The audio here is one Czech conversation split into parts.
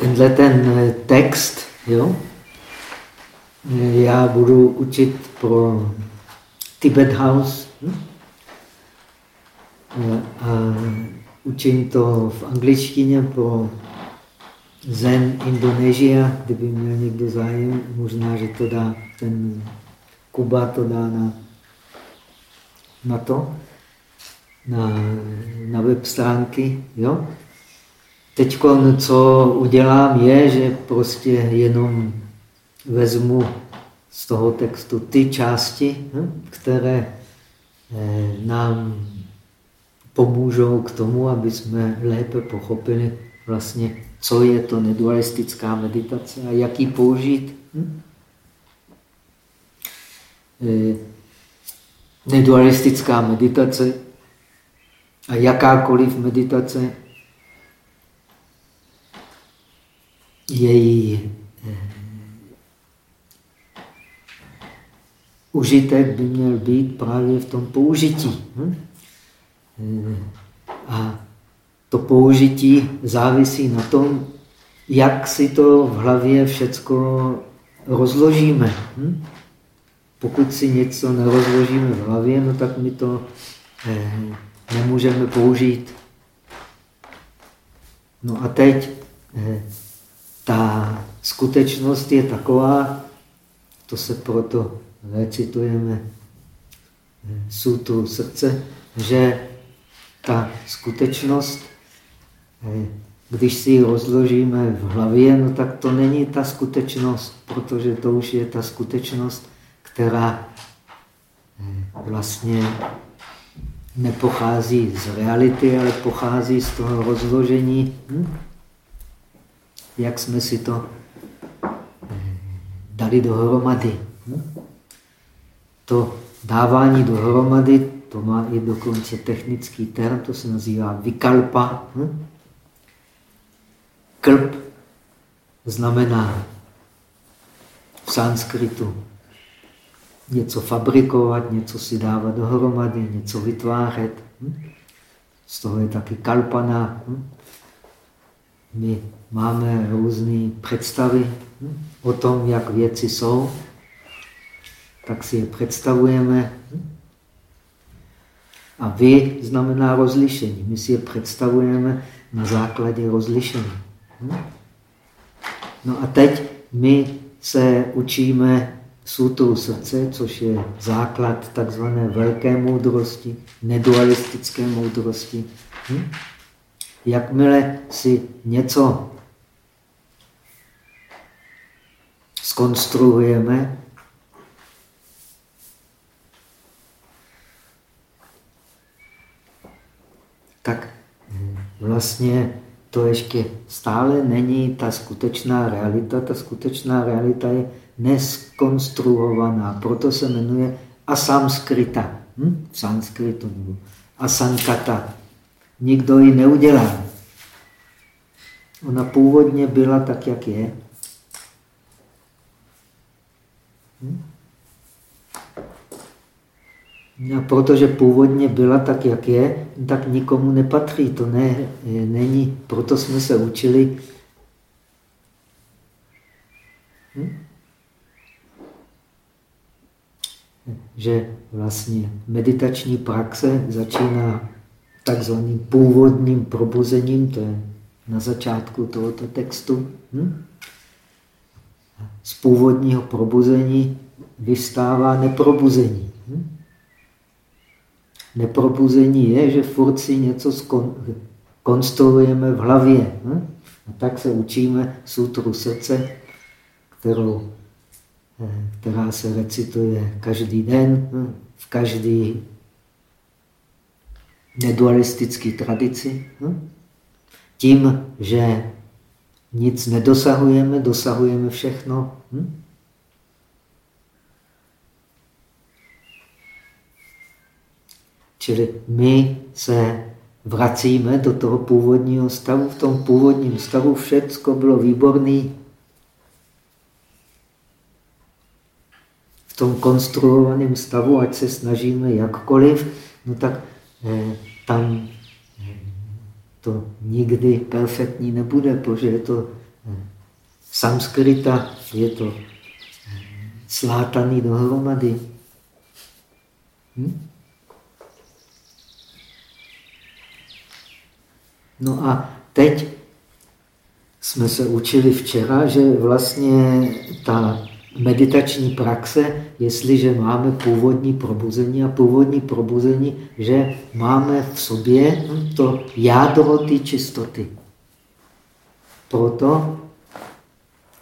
tenhle ten eh, text, jo, já budu učit pro Tibet House hm? Eh, a učím to v angličtině pro Zen Indonesia, kdyby měl někdo zájem, možná, že to dá ten Kuba to dá na, na to, na, na web stránky. Jo? Teď, co udělám, je, že prostě jenom vezmu z toho textu ty části, hm, které eh, nám pomůžou k tomu, aby jsme lépe pochopili vlastně, co je to nedualistická meditace a jak ji použít. Hm? Eh, nedualistická meditace a jakákoliv meditace její eh, užitek by měl být právě v tom použití. Hm? Eh, a to použití závisí na tom, jak si to v hlavě všecko rozložíme. Hm? Pokud si něco nerozložíme v hlavě, no tak my to eh, nemůžeme použít. No a teď ta skutečnost je taková, to se proto recitujeme eh, sutru srdce, že ta skutečnost, eh, když si ji rozložíme v hlavě, no tak to není ta skutečnost, protože to už je ta skutečnost, která eh, vlastně nepochází z reality, ale pochází z toho rozložení, hm? Jak jsme si to dali dohromady. Hm? To dávání dohromady, to má i dokonce technický term, to se nazývá vikalpa. Hm? Klp znamená v sanskritu něco fabrikovat, něco si dávat dohromady, něco vytvářet. Hm? Z toho je taky kalpana. My máme různé představy hm? o tom, jak věci jsou, tak si je představujeme. A vy znamená rozlišení. My si je představujeme na základě rozlišení. No a teď my se učíme sutru srdce, což je základ takzvané velké moudrosti, nedualistické moudrosti. Hm? Jakmile si něco skonstruujeme, tak vlastně to ještě stále není ta skutečná realita. Ta skutečná realita je neskonstruovaná. Proto se jmenuje asamskrita. Hm? V sanskritu nebo asankata. Nikdo ji neudělá. Ona původně byla tak, jak je. Hm? A protože původně byla tak, jak je, tak nikomu nepatří. To ne, není. Proto jsme se učili. Hm? že vlastně meditační praxe začíná takzvaným původním probuzením, to je na začátku tohoto textu. Hm? Z původního probuzení vystává neprobuzení. Hm? Neprobuzení je, že furt si něco konstruujeme v hlavě. Hm? A tak se učíme sutru srdce, kterou která se recituje každý den hm, v každé nedualistické tradici. Tím, že nic nedosahujeme, dosahujeme všechno. Hm. Čili my se vracíme do toho původního stavu. V tom původním stavu všechno bylo výborné, tom konstruovaném stavu, ať se snažíme jakkoliv, no tak eh, tam to nikdy perfektní nebude, protože je to Sanskrita je to slátaný dohromady. Hm? No a teď jsme se učili včera, že vlastně ta meditační praxe, jestliže máme původní probuzení a původní probuzení, že máme v sobě to jádro té čistoty. Proto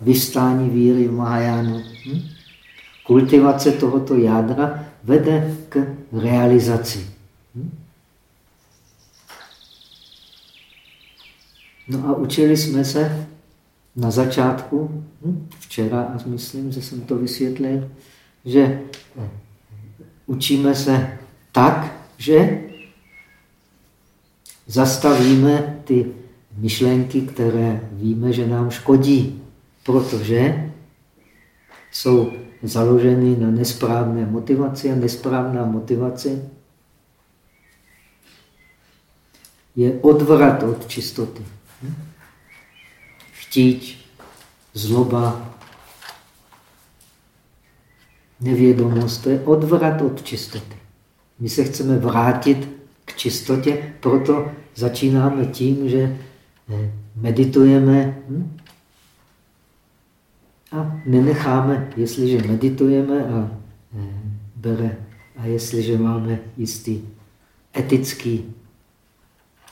vystání víry v Mahajánu. Hm? Kultivace tohoto jádra vede k realizaci. Hm? No a učili jsme se na začátku, hm? včera, myslím, že jsem to vysvětlil, že učíme se tak, že zastavíme ty myšlenky, které víme, že nám škodí, protože jsou založeny na nesprávné motivaci a nesprávná motivace je odvrat od čistoty. Chtíč, zloba, nevědomost, to je odvrat od čistoty. My se chceme vrátit k čistotě, proto začínáme tím, že eh, meditujeme hm? a nenecháme, jestliže meditujeme a eh, bere, a jestliže máme jistý etický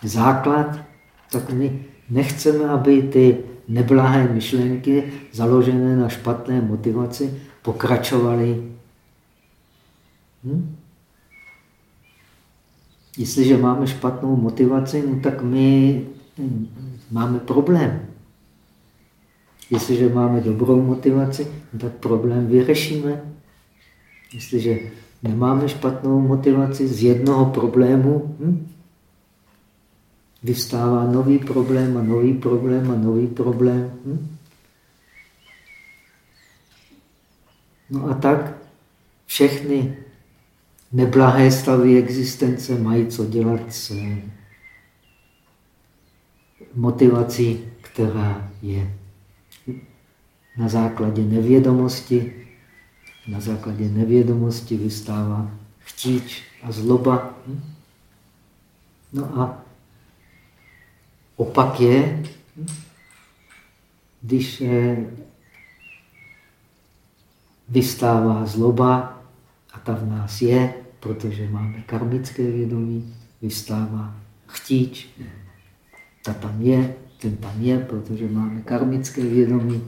základ, tak my nechceme, aby ty neblahé myšlenky založené na špatné motivaci pokračovaly. Hm? Jestliže máme špatnou motivaci, no tak my hm, máme problém. Jestliže máme dobrou motivaci, no tak problém vyřešíme. Jestliže nemáme špatnou motivaci z jednoho problému, hm? Vystává nový problém a nový problém a nový problém. Hm? No a tak všechny neblahé stavy existence mají co dělat s motivací, která je na základě nevědomosti. Na základě nevědomosti vystává chtíč a zloba. Hm? No a Opak je, když eh, vystává zloba, a ta v nás je, protože máme karmické vědomí, vystává chtíč, ta tam je, ten tam je, protože máme karmické vědomí.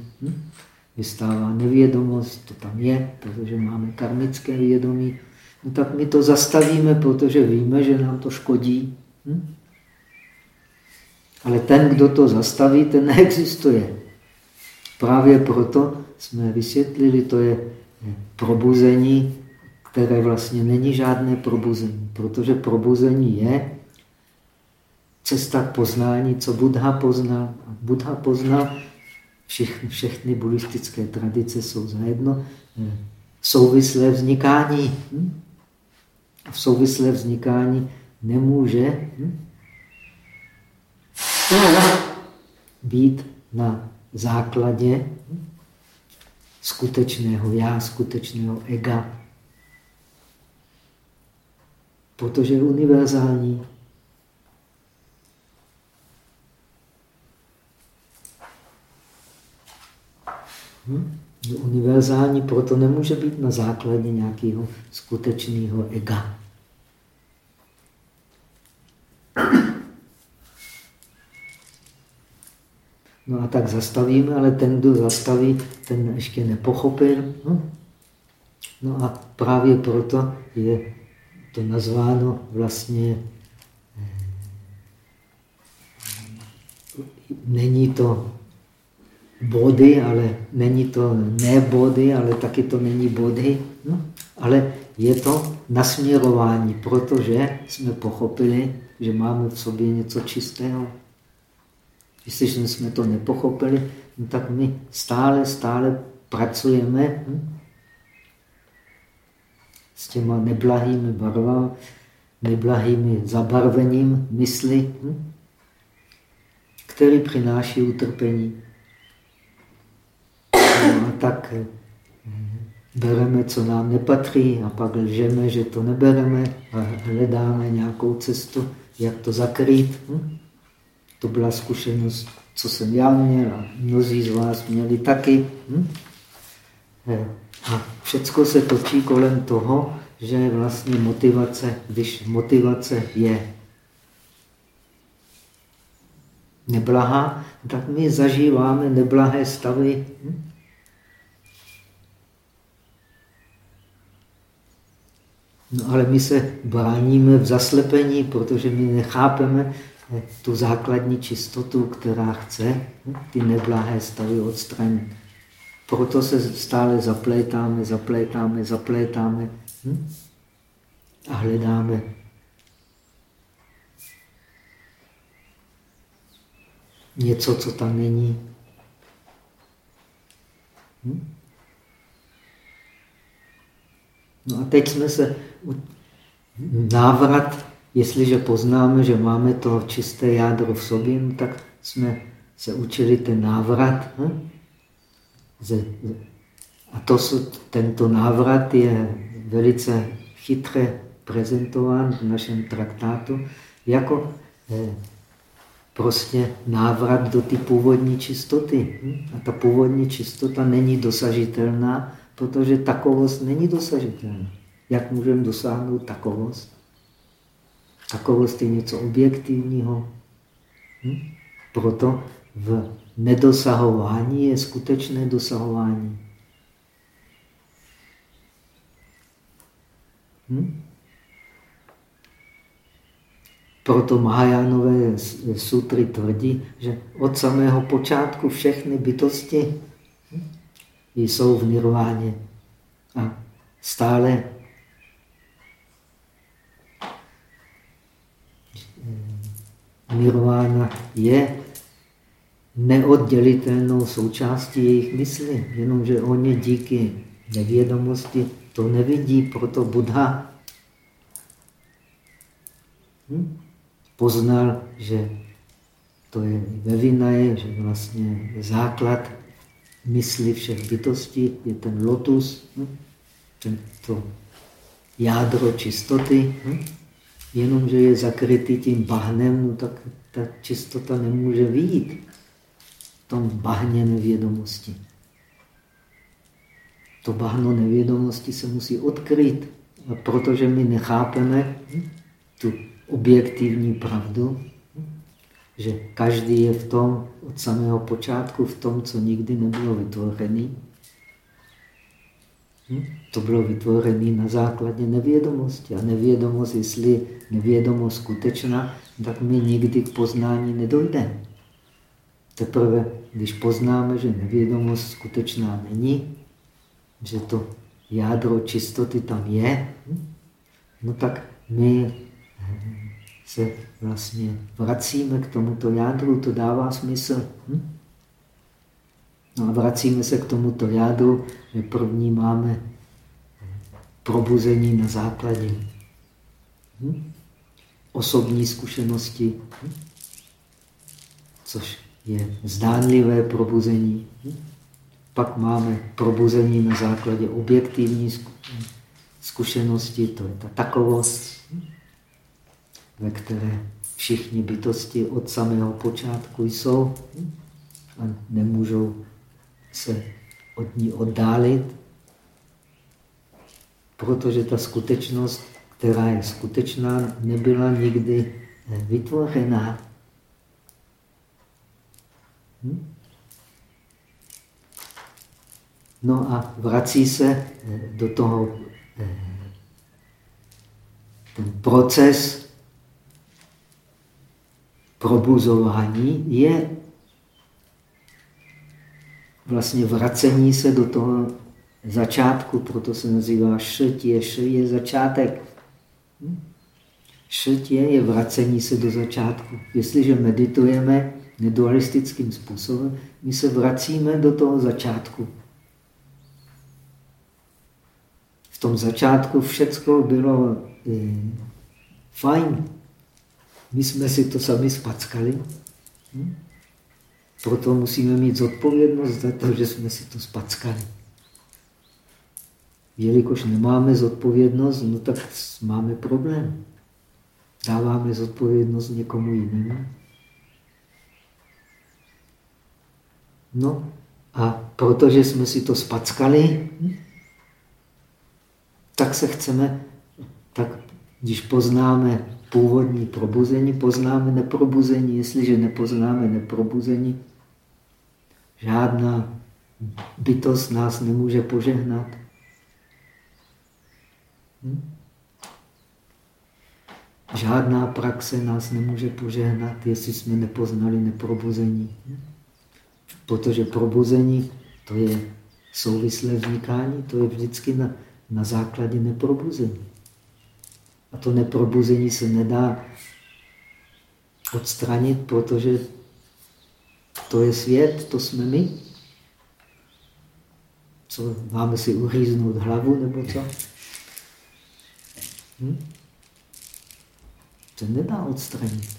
Vystává nevědomost, to tam je, protože máme karmické vědomí. No tak my to zastavíme, protože víme, že nám to škodí. Hm? Ale ten, kdo to zastaví, ten neexistuje. Právě proto jsme vysvětlili, to je probuzení, které vlastně není žádné probuzení, protože probuzení je cesta k poznání, co Buddha poznal. Buddha poznal, všechny, všechny buddhistické tradice jsou zajedno, souvislé vznikání. Hm? A v souvislé vznikání nemůže hm? Být na základě skutečného já, skutečného ega. Protože je univerzální. Hm? Univerzální proto nemůže být na základě nějakého skutečného ega. No a tak zastavíme, ale ten, kdo zastaví, ten ještě nepochopil. No, no a právě proto je to nazváno vlastně, eh, není to body, ale není to ne body, ale taky to není body, no, ale je to nasměrování, protože jsme pochopili, že máme v sobě něco čistého. Jestliže jsme to nepochopili, no tak my stále, stále pracujeme hm? s těma neblahými barvami, neblahými zabarvením mysli, hm? který přináší utrpení. a tak eh, bereme, co nám nepatří a pak lžeme, že to nebereme a hledáme nějakou cestu, jak to zakrýt. Hm? To byla zkušenost, co jsem já měl a mnozí z vás měli taky. Hm? A všechno se točí kolem toho, že vlastně motivace, když motivace je neblahá, tak my zažíváme neblahé stavy. Hm? No ale my se bráníme v zaslepení, protože my nechápeme tu základní čistotu, která chce hm, ty neblahé stavy odstranit. Proto se stále zaplétáme, zaplétáme, zaplétáme hm? a hledáme něco, co tam není. Hm? No a teď jsme se návrat, jestliže poznáme, že máme to čisté jádro v sobě, no tak jsme se učili ten návrat. Hm? A to, tento návrat je velice chytře prezentován v našem traktátu jako eh, prostě návrat do ty původní čistoty. Hm? A ta původní čistota není dosažitelná, protože takovost není dosažitelná. Jak můžeme dosáhnout takovost? Takovost je něco objektivního. Hm? Proto v nedosahování je skutečné dosahování. Hm? Proto Mahajánové sutry tvrdí, že od samého počátku všechny bytosti hm, jsou v nirváně. A stále nirvána je neoddělitelnou součástí jejich mysli, jenomže oni díky nevědomosti to nevidí, proto Buddha hm? poznal, že to je ve Vinaje, že vlastně základ mysli všech bytostí je ten lotus, hm? to jádro čistoty, hm? Jenomže je zakrytý tím bahnem, no tak ta čistota nemůže vyjít v tom bahně nevědomosti. To bahno nevědomosti se musí odkryt. Protože my nechápeme tu objektivní pravdu, že každý je v tom od samého počátku, v tom, co nikdy nebylo vytvořené. Hm? To bylo vytvořené na základě nevědomosti. A nevědomost, jestli nevědomost skutečná, tak my nikdy k poznání nedojdeme. Teprve, když poznáme, že nevědomost skutečná není, že to jádro čistoty tam je, hm? no tak my se vlastně vracíme k tomuto jádru, to dává smysl. Hm? No a vracíme se k tomuto jádru, že první máme probuzení na základě hm? osobní zkušenosti, hm? což je zdánlivé probuzení. Hm? Pak máme probuzení na základě objektivní zkušenosti, to je ta takovost, hm? ve které všichni bytosti od samého počátku jsou hm? a nemůžou se od ní oddálit, protože ta skutečnost, která je skutečná, nebyla nikdy vytvořená. Hm? No a vrací se eh, do toho eh, ten proces probuzování je vlastně vracení se do toho začátku, proto se nazývá šrt je, šrt je začátek. Hm? Šrt je, vracení se do začátku. Jestliže meditujeme nedualistickým způsobem, my se vracíme do toho začátku. V tom začátku všecko bylo eh, fajn. My jsme si to sami spackali. Hm? Proto musíme mít zodpovědnost za to, že jsme si to spackali. Jelikož nemáme zodpovědnost, no tak máme problém. Dáváme zodpovědnost někomu jinému. No a protože jsme si to spackali, tak se chceme, tak když poznáme původní probuzení, poznáme neprobuzení. Jestliže nepoznáme neprobuzení, žádná bytost nás nemůže požehnat. Hm? Žádná praxe nás nemůže požehnat, jestli jsme nepoznali neprobuzení. Hm? Protože probuzení to je souvislé vznikání, to je vždycky na, na základě neprobuzení. A to neprobuzení se nedá odstranit, protože to je svět, to jsme my. Co, máme si uříznout hlavu nebo co? Hm? To nedá odstranit.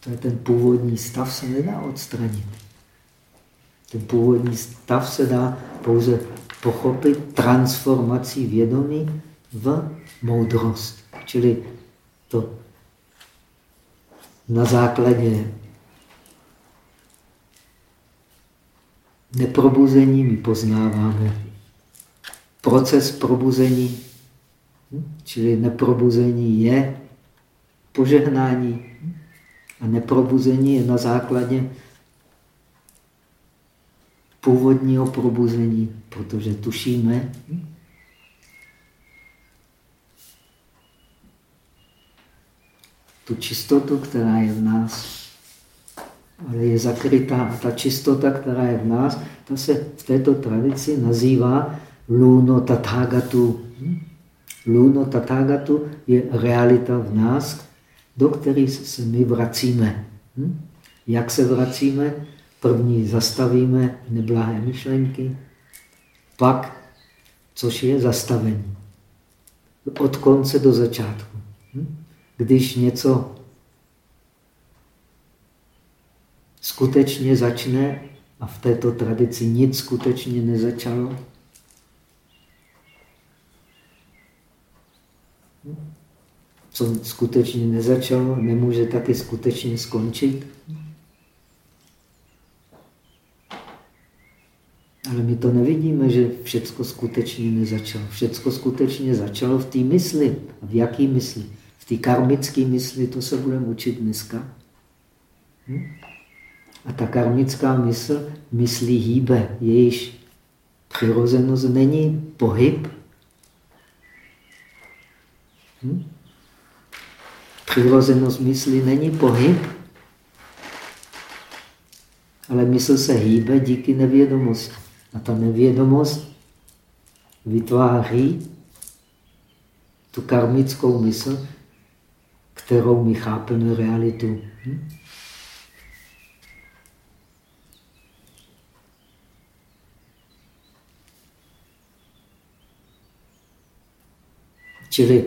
To je ten původní stav, se nedá odstranit. Ten původní stav se dá pouze pochopit transformací vědomí v moudrost. Čili to na základě neprobuzení my poznáváme proces probuzení, čili neprobuzení je požehnání a neprobuzení je na základě původního probuzení, protože tušíme, tu čistotu, která je v nás, je zakrytá. A ta čistota, která je v nás, ta se v této tradici nazývá luno tathagatu. Luno tathagatu je realita v nás, do které se my vracíme. Jak se vracíme? První zastavíme neblahé myšlenky, pak, což je zastavení. Od konce do začátku když něco skutečně začne, a v této tradici nic skutečně nezačalo, co skutečně nezačalo, nemůže taky skutečně skončit. Ale my to nevidíme, že všecko skutečně nezačalo. Všecko skutečně začalo v té mysli. A v jaký mysli? v té karmické mysli, to se budeme učit dneska. Hm? A ta karmická mysl myslí hýbe, jejíž přirozenost není pohyb. Hm? Přirozenost mysli není pohyb, ale mysl se hýbe díky nevědomosti. A ta nevědomost vytváří tu karmickou mysl, kterou my chápeme realitu. Hm? Čili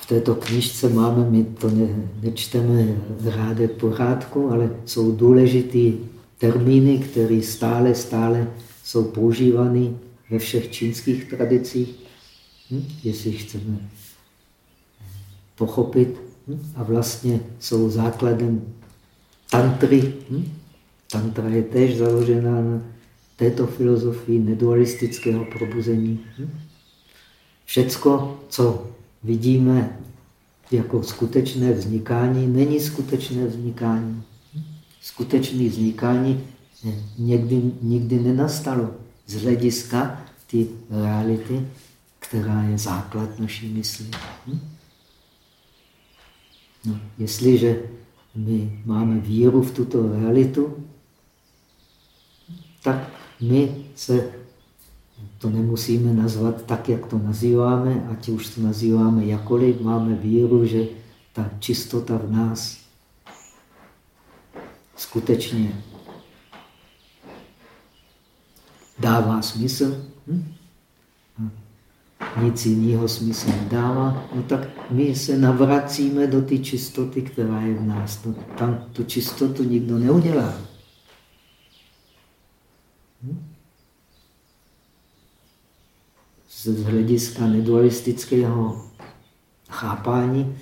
v této knižce máme, my to ne, nečteme ráde pořádku, ale jsou důležité termíny, které stále, stále jsou používány ve všech čínských tradicích. Hm? Jestli chceme pochopit hm? a vlastně jsou základem tantry. Hm? Tantra je též založená na této filozofii nedualistického probuzení. Hm? Všecko, co vidíme jako skutečné vznikání, není skutečné vznikání. Skutečné vznikání někdy, nikdy nenastalo z hlediska ty reality, která je základ naší mysli. Hm? No, jestliže my máme víru v tuto realitu, tak my se to nemusíme nazvat tak, jak to nazýváme, ať už to nazýváme jakoliv, máme víru, že ta čistota v nás skutečně dává smysl. Hm? nic jiného smysl nedává, no tak my se navracíme do té čistoty, která je v nás. No, tam tu čistotu nikdo neudělá. Z hlediska nedualistického chápání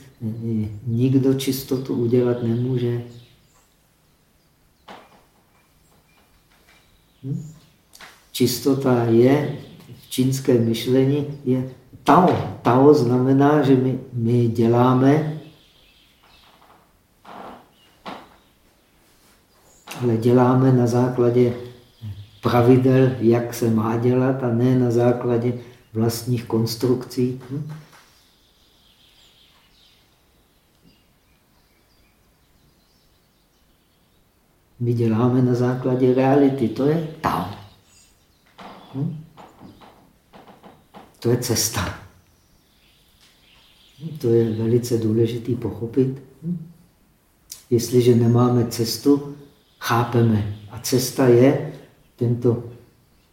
nikdo čistotu udělat nemůže. Hm? Čistota je v čínském myšlení je Tao. Tao znamená, že my, my děláme, ale děláme na základě pravidel, jak se má dělat, a ne na základě vlastních konstrukcí. Hm? My děláme na základě reality. To je Tao. Hm? To je cesta. To je velice důležité pochopit. Hm? Jestliže nemáme cestu, chápeme. A cesta je, tento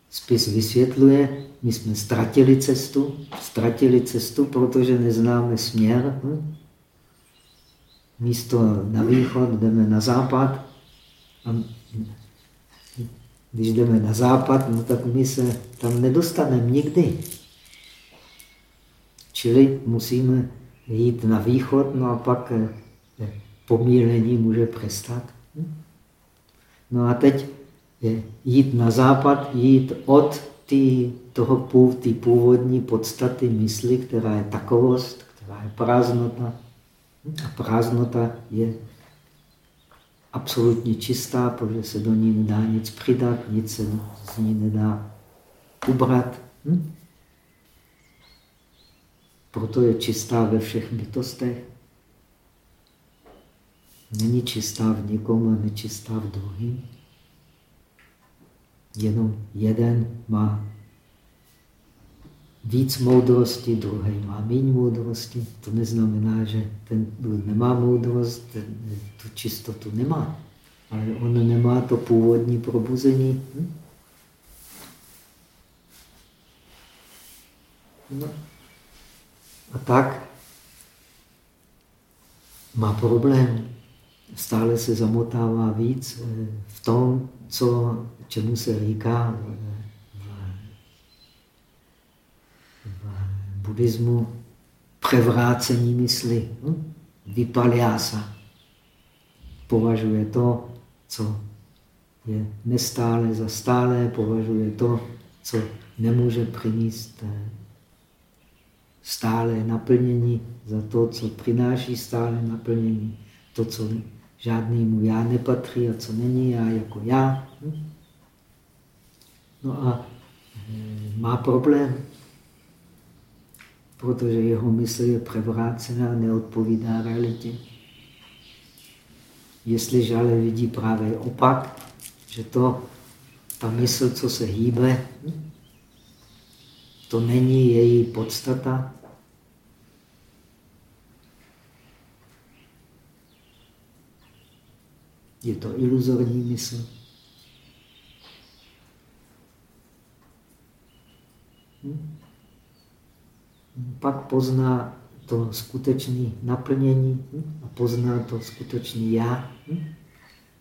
spis vysvětluje, my jsme ztratili cestu, ztratili cestu, protože neznáme směr. Místo na východ jdeme na západ, a když jdeme na západ, no tak my se tam nedostaneme nikdy. Čili musíme jít na východ, no a pak eh, pomílení může přestat. No a teď je jít na západ, jít od tý, toho pův, tý původní podstaty mysli, která je takovost, která je prázdnota. A prázdnota je absolutně čistá, protože se do ní nedá nic přidat, nic se z ní nedá ubrat. Hm? Proto je čistá ve všech bytostech. Není čistá v nikom a nečistá v druhým. Jenom jeden má víc moudrosti, druhý má méně moudrosti. To neznamená, že ten, nemá moudrost, ten, tu čistotu nemá. Ale on nemá to původní probuzení. Hm? No. A tak má problém. Stále se zamotává víc eh, v tom, co, čemu se říká buddhismu převrácení mysli. Hm? Vypaliása. Považuje to, co je nestále za stále, považuje to, co nemůže přinést eh, stále naplnění za to, co přináší stále naplnění, to, co žádnému já nepatří a co není já jako já. Hm? No a eh, má problém protože jeho mysl je převrácená, neodpovídá realitě. Jestliže ale vidí právě opak, že to, ta mysl, co se hýbe, to není její podstata, je to iluzorní mysl. Hm? Pak pozná to skutečné naplnění hm? a pozná to skutečný já, hm?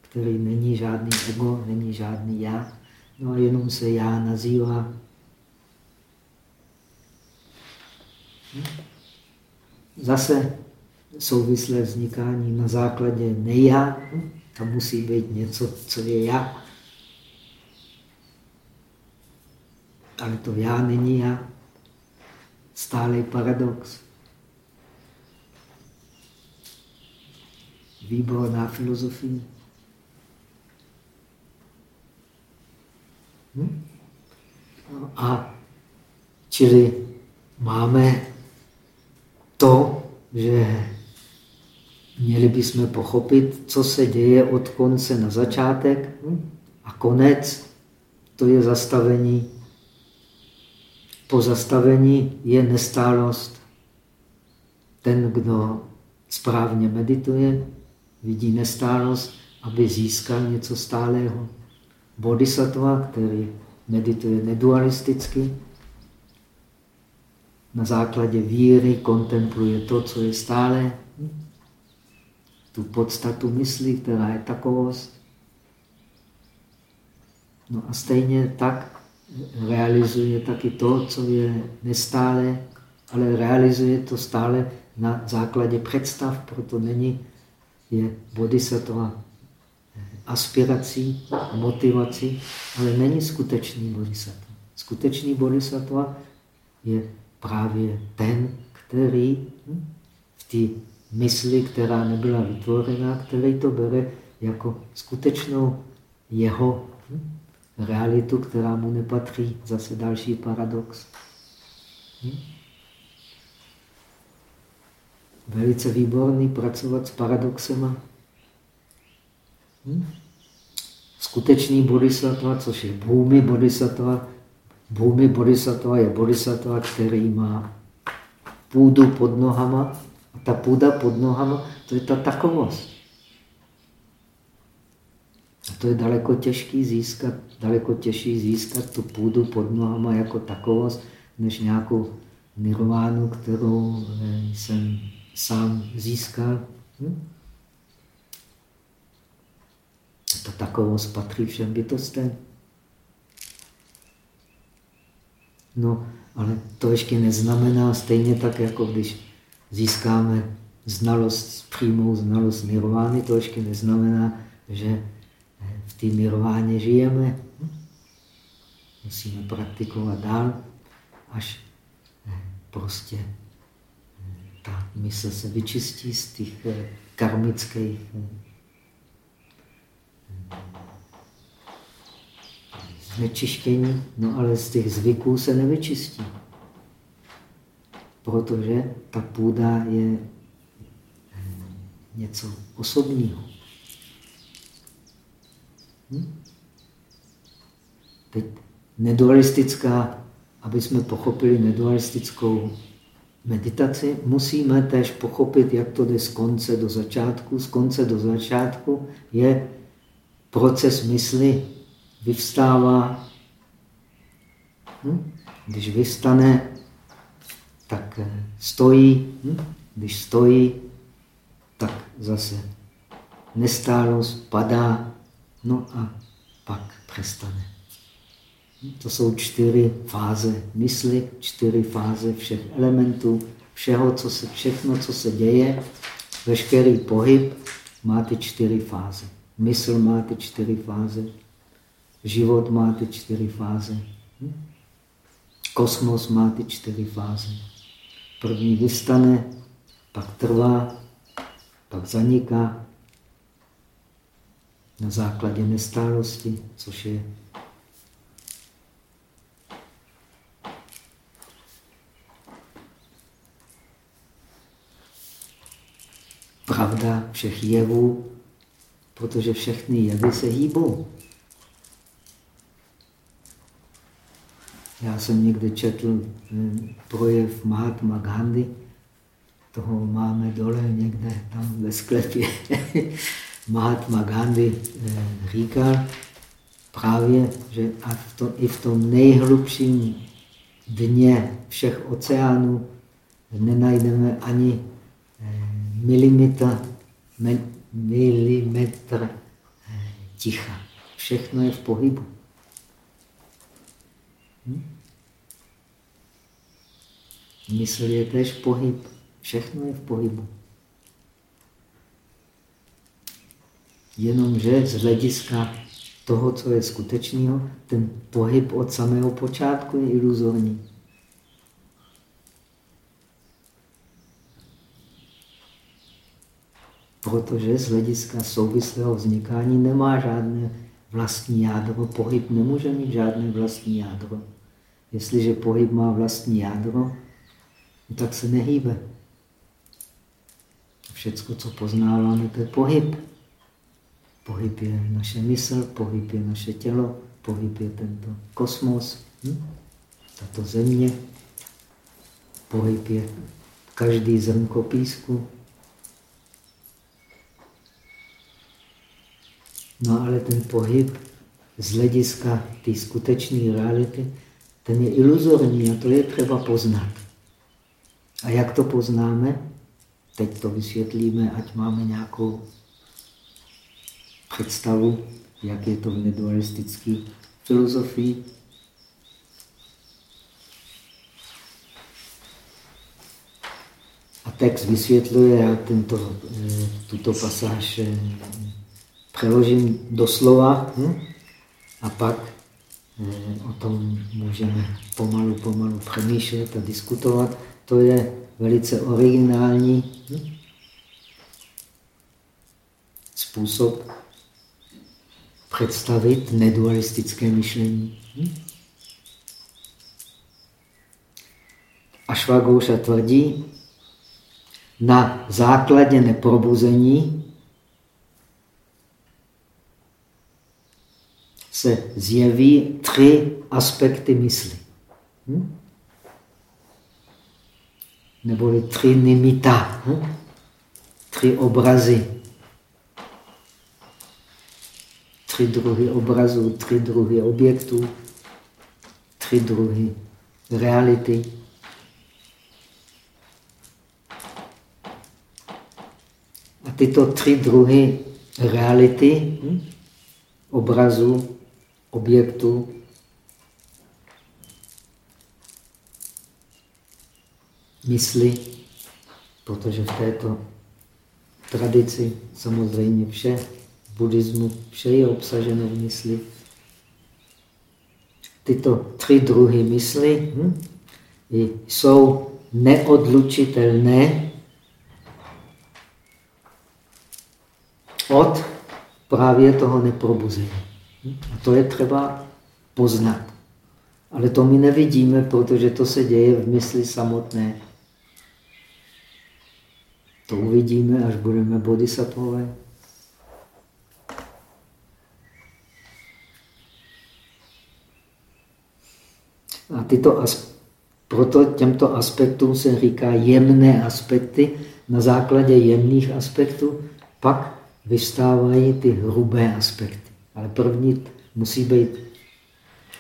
který není žádný ego, není žádný já, no a jenom se já nazývá. Hm? Zase souvislé vznikání na základě nejá, tam musí být něco, co je já. Ale to já není já stálý paradox. Výborná filozofie. Hm? A čili máme to, že měli bychom pochopit, co se děje od konce na začátek hm? a konec, to je zastavení pozastavení je nestálost. Ten, kdo správně medituje, vidí nestálost, aby získal něco stálého. Bodhisattva, který medituje nedualisticky, na základě víry kontempluje to, co je stále, tu podstatu mysli, která je takovost. No a stejně tak realizuje taky to, co je nestále, ale realizuje to stále na základě představ, proto není je bodhisattva aspirací, motivací, ale není skutečný bodhisattva. Skutečný bodhisattva je právě ten, který v té mysli, která nebyla vytvořena, který to bere jako skutečnou jeho realitu, která mu nepatří. Zase další paradox. Velice výborný pracovat s paradoxema. Skutečný bodhisattva, což je bhumi bodhisattva, Bhumi bodhisattva je bodhisattva, který má půdu pod nohama. A ta půda pod nohama, to je ta takovost. To je daleko těžký získat, daleko těžší získat tu půdu pod nohama jako takovost, než nějakou nirvánu, kterou eh, jsem sám získal. Hm? Ta takovost patří všem bytostem. No, ale to ještě neznamená stejně tak, jako když získáme znalost, přímou znalost nirvány, to ještě neznamená, že v té nirváně žijeme. Musíme praktikovat dál, až eh, prostě eh, ta mysl se vyčistí z těch eh, karmických znečištění, no ale z těch zvyků se nevyčistí. Protože ta půda je něco osobního. Hm? Nedualistická, aby jsme pochopili nedualistickou meditaci, musíme tež pochopit, jak to jde z konce do začátku. Z konce do začátku je proces mysli vyvstává. Hm? Když vystane, tak eh, stojí. Hm? Když stojí, tak zase nestálost padá, no a pak přestane. To jsou čtyři fáze mysli, čtyři fáze všech elementů, všeho, co se, všechno, co se děje, veškerý pohyb má ty čtyři fáze. Mysl má ty čtyři fáze, Život má ty čtyři fáze. Kosmos má ty čtyři fáze. První vystane, pak trvá, pak zaniká na základě nestálosti, což je pravda všech jevů, protože všechny jevy se hýbou. Já jsem někde četl eh, projev Mahatma Gandhi, toho máme dole někde tam ve sklepě. Mahatma Gandhi eh, říkal právě, že i v tom nejhlubším dně všech oceánů nenajdeme ani eh, milimetr, milimetr ticha. Všechno je v pohybu. Hm? Mysl je tež pohyb. Všechno je v pohybu. Jenomže z hlediska toho, co je skutečného, ten pohyb od samého počátku je iluzorní. Protože z hlediska souvislého vznikání nemá žádné vlastní jádro. Pohyb nemůže mít žádné vlastní jádro. Jestliže pohyb má vlastní jádro, tak se nehýbe. Všecko, co poznáváme, to je pohyb. Pohyb je naše mysl, pohyb je naše tělo, pohyb je tento kosmos, hm? tato země. Pohyb je každý zrnko písku. No ale ten pohyb z hlediska té skutečné reality ten je iluzorní a to je třeba poznat. A jak to poznáme? Teď to vysvětlíme, ať máme nějakou představu, jak je to v nedualistické filozofii. A text vysvětluje, já tento, eh, tuto pasáž eh, přeložím doslova hm? a pak eh, o tom můžeme pomalu, pomalu přemýšlet a diskutovat. To je velice originální hm? způsob představit nedualistické myšlení. Hm? Ashwagosha tvrdí, na základě neprobuzení se zjeví tři aspekty mysli. Hm? Neboli tři nimita, hm? tři obrazy. Tři druhy obrazů, tři druhy objektů, tři druhy reality. A tyto tři druhy reality, hm? obrazu, objektu, mysli, protože v této tradici samozřejmě vše, buddhismu vše je obsaženo v mysli. Tyto tři druhy mysli hm, jsou neodlučitelné od právě toho neprobuzení. A to je třeba poznat. Ale to my nevidíme, protože to se děje v mysli samotné. To uvidíme, až budeme bodhisattvové. A tyto proto těmto aspektům se říká jemné aspekty. Na základě jemných aspektů pak vystávají ty hrubé aspekty. Ale první musí být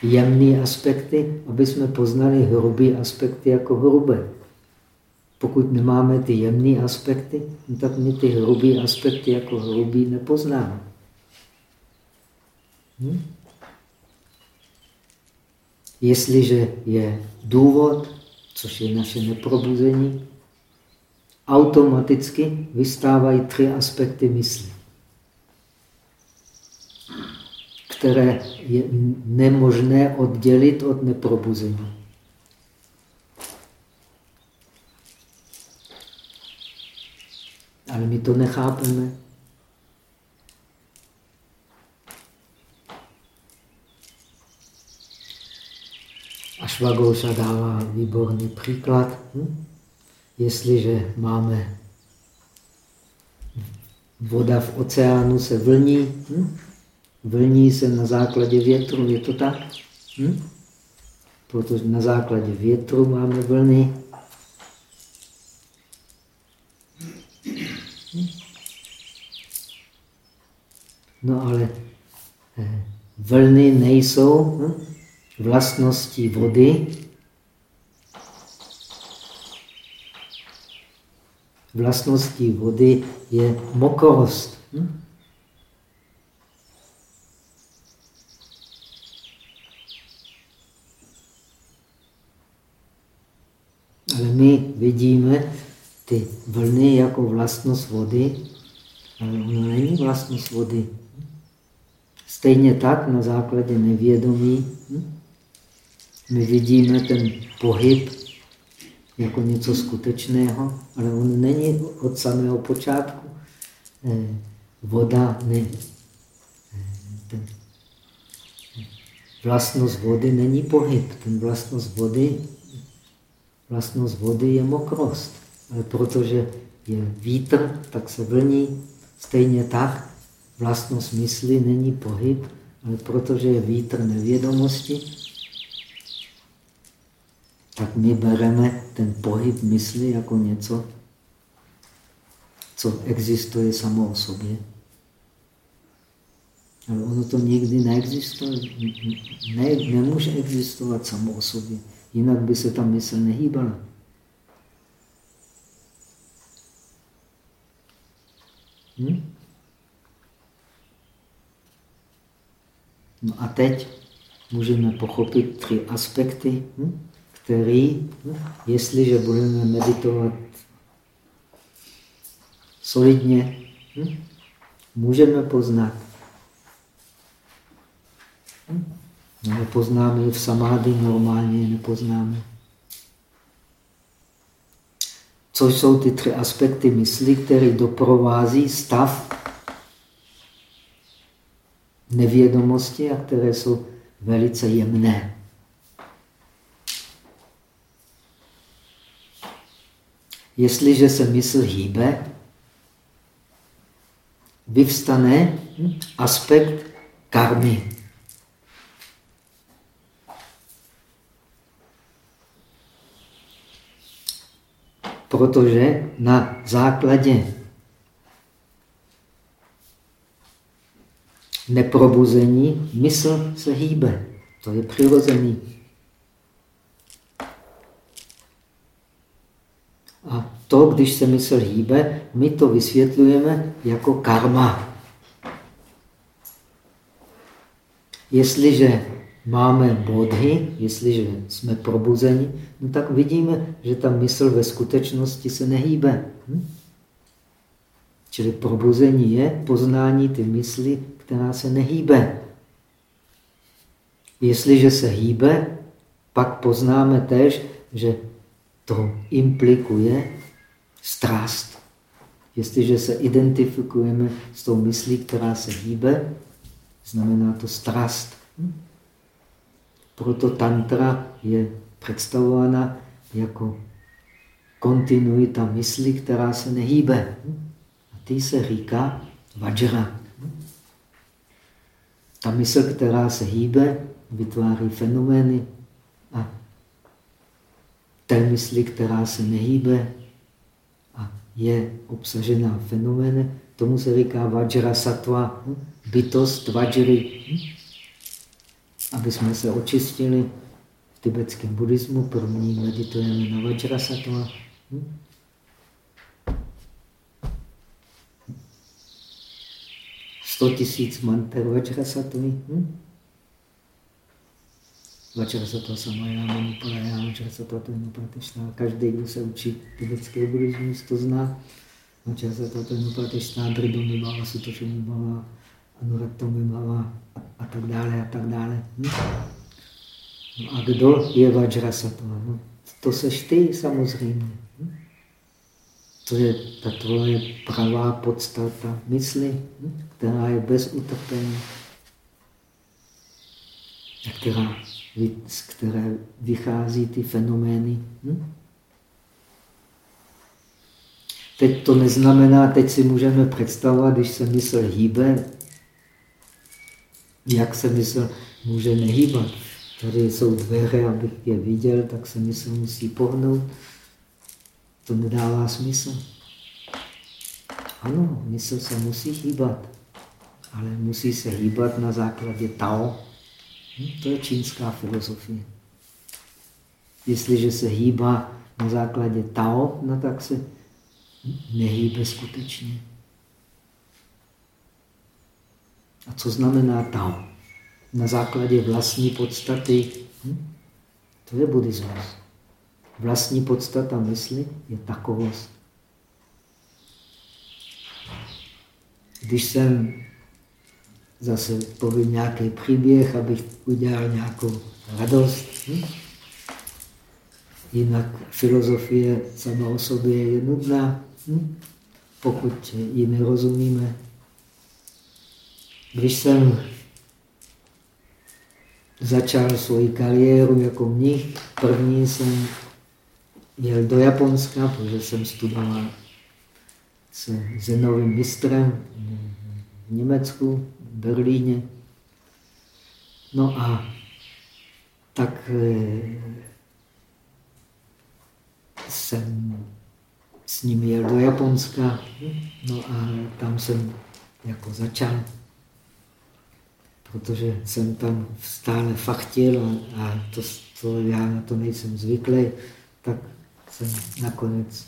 jemné aspekty, aby jsme poznali hrubé aspekty jako hrubé. Pokud nemáme ty jemné aspekty, no tak my ty hrubé aspekty jako hrubý nepoznáme. Hm? Jestliže je důvod, což je naše neprobuzení, automaticky vystávají tři aspekty mysli. které je nemožné oddělit od neprobuzení. Ale my to nechápeme. A Švagouša dává výborný příklad. Hm? Jestliže máme voda v oceánu se vlní, hm? Vlní se na základě větru, je to tak? Hm? Protože na základě větru máme vlny. No ale eh, vlny nejsou hm? Vlastností vody. Vlastností vody je mokrost. Hm? Ale my vidíme ty vlny jako vlastnost vody, ale ono není vlastnost vody. Stejně tak na základě nevědomí hm? My vidíme ten pohyb jako něco skutečného, ale on není od samého počátku. Eh, voda, ne, eh, ten vlastnost vody není pohyb. Ten vlastnost vody vlastnost vody je mokrost. Ale protože je vítr, tak se vlní. Stejně tak vlastnost mysli není pohyb, ale protože je vítr nevědomosti, tak my bereme ten pohyb mysli jako něco, co existuje samo o sobě. Ale ono to nikdy neexistuje, ne, nemůže existovat samo o sobě, jinak by se ta mysl nehýbala. Hm? No a teď můžeme pochopit tři aspekty. Hm? Které, hm? jestliže budeme meditovat solidně, můžeme poznat. No, nepoznáme v samády, normálně je nepoznáme. Co jsou ty tři aspekty mysli, které doprovází stav nevědomosti a které jsou velice jemné. Jestliže se mysl hýbe, vyvstane aspekt karmy. Protože na základě neprobuzení mysl se hýbe. To je přirozený. A to, když se mysl hýbe, my to vysvětlujeme jako karma. Jestliže máme bodhy, jestliže jsme probuzeni, no tak vidíme, že ta mysl ve skutečnosti se nehýbe. Hm? Čili probuzení je poznání ty mysli, která se nehýbe. Jestliže se hýbe, pak poznáme tež, že to implikuje strast. Jestliže se identifikujeme s tou myslí, která se hýbe, znamená to strast. Proto tantra je představována jako kontinuita mysli, která se nehýbe. A ty se říká vajra. Ta mysl, která se hýbe, vytváří fenomény a té mysli, která se nehýbe je obsažená fenomény, tomu se říká vajra satva, bytost vajry aby jsme se očistili v tibetském buddhismu. První meditujeme na Vajrasattva. Hm? Sto tisíc manter Vajrasattvy. Hm? Vajrasattva samaya, manipalaya, Vajrasattva to je Každý, kdo se učí tibetský buddhismus, to zná. Vajrasattva to je Dridom Bhava, Sutoshami Bhava, Anuraktam Bhava, a tak dále a tak dále. Hm? No a kdo je Vajrasattva? No, to seš ty samozřejmě. Hm? To je ta tvoje pravá podstata mysli, hm? která je bez utrpení, která, z které vychází ty fenomény. Hm? Teď to neznamená, teď si můžeme představovat, když se mysl hýbe, jak se mysl může nehýbat. Tady jsou dveře, abych je viděl, tak se mysl musí pohnout. To nedává smysl. Ano, mysl se musí hýbat, ale musí se hýbat na základě Tao. Hm, to je čínská filozofie. Jestliže se hýbá na základě Tao, no tak se nehýbe skutečně. A co znamená Tao? Na základě vlastní podstaty. Hm? To je buddhismus. Vlastní podstata mysli je takovost. Když jsem zase povím nějaký příběh, abych udělal nějakou radost. Hm? Jinak filozofie sama o sobě je nudná, hm? pokud ji nerozumíme. Když jsem začal svoji kariéru jako mnich, první jsem jel do Japonska, protože jsem studoval se Zenovým mistrem v Německu, Berlíně. No a tak eh, jsem s ním jel do Japonska, no a tam jsem jako začal protože jsem tam stále fachtil a to, to já na to nejsem zvyklý, tak jsem nakonec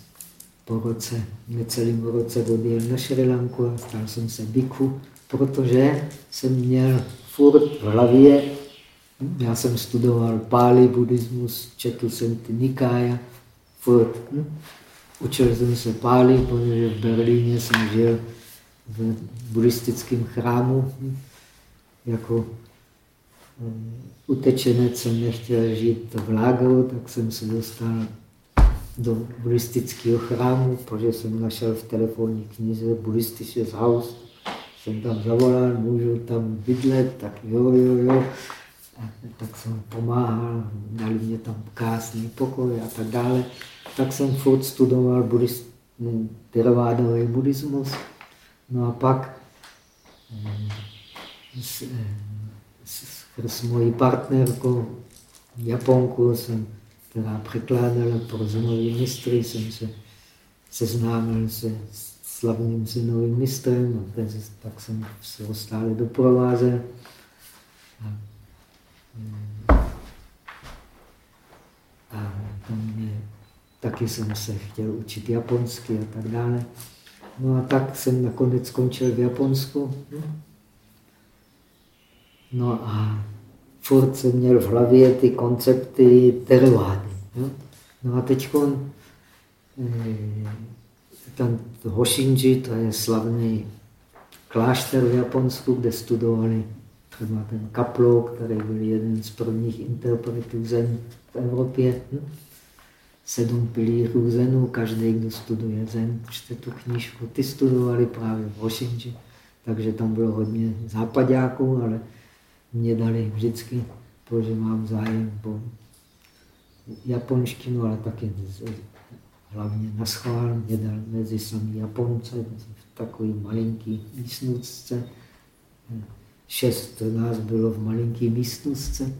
po roce, necelým roce odjel na Šri Lanku a stal jsem se bikhu, protože jsem měl furt v hlavě, já jsem studoval Pali buddhismus, četl jsem ty Nikája, furt. Hm? Učil jsem se Pali, protože v Berlíně jsem žil v buddhistickém chrámu. Hm? Jako hm, utečenec jsem nechtěl žít v lágru, tak jsem se dostal do buddhistického chrámu, protože jsem našel v telefonní knize Buddhistisches Haus. Jsem tam zavolal, můžu tam bydlet, tak jo, jo, jo. A tak jsem pomáhal, dali mě tam krásný pokoj a tak dále. Tak jsem furt studoval buddhist, teravádový buddhismus. No a pak s, s, s mojí partnerkou Japonku jsem která překládala pro zenový mistry, jsem se seznámil se slavným zenovým mistrem, a tak jsem se ho stále doprovázel. A, a mě, taky jsem se chtěl učit japonsky a tak dále. No a tak jsem nakonec skončil v Japonsku. No a furt jsem měl v hlavě ty koncepty terovády. No a teď eh, ten Hoshinji, to je slavný klášter v Japonsku, kde studovali třeba ten Kaplo, který byl jeden z prvních interpretů zen v Evropě. Sedm pilířů zenu, každý, kdo studuje zen, čte tu knížku. Ty studovali právě v Hoshinji, takže tam bylo hodně západáků, ale mě dali vždycky, protože mám zájem po japonštinu, ale taky hlavně na schvál mě dal mezi samý Japonce, v takový malinký místnostce. Šest nás bylo v malinký místnostce.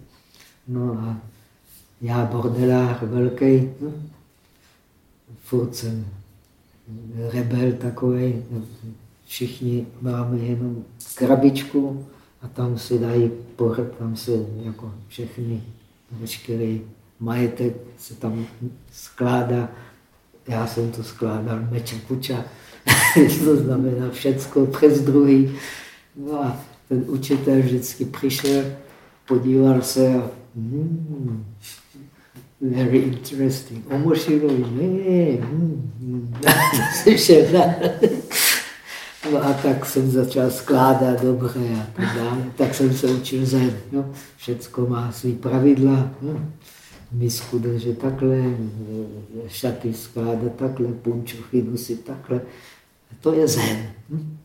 No a já bordelách velký, no, furt jsem rebel takový, všichni máme jenom krabičku a tam si dají pohrb, tam se jako všechny, veškerý majetek se tam skládá. Já jsem to skládal meča kuča, to znamená všecko přes druhý. No a ten učitel vždycky přišel, podíval se a hmm, very interesting. Omoširový, ne, hmm, hmm. No a tak jsem začal skládat dobře a tak dále. Tak jsem se učil zen. No, všecko má svý pravidla. No. Misku držet takhle, šaty skládat takhle, punčochy nosit takhle. To je zen. Hm?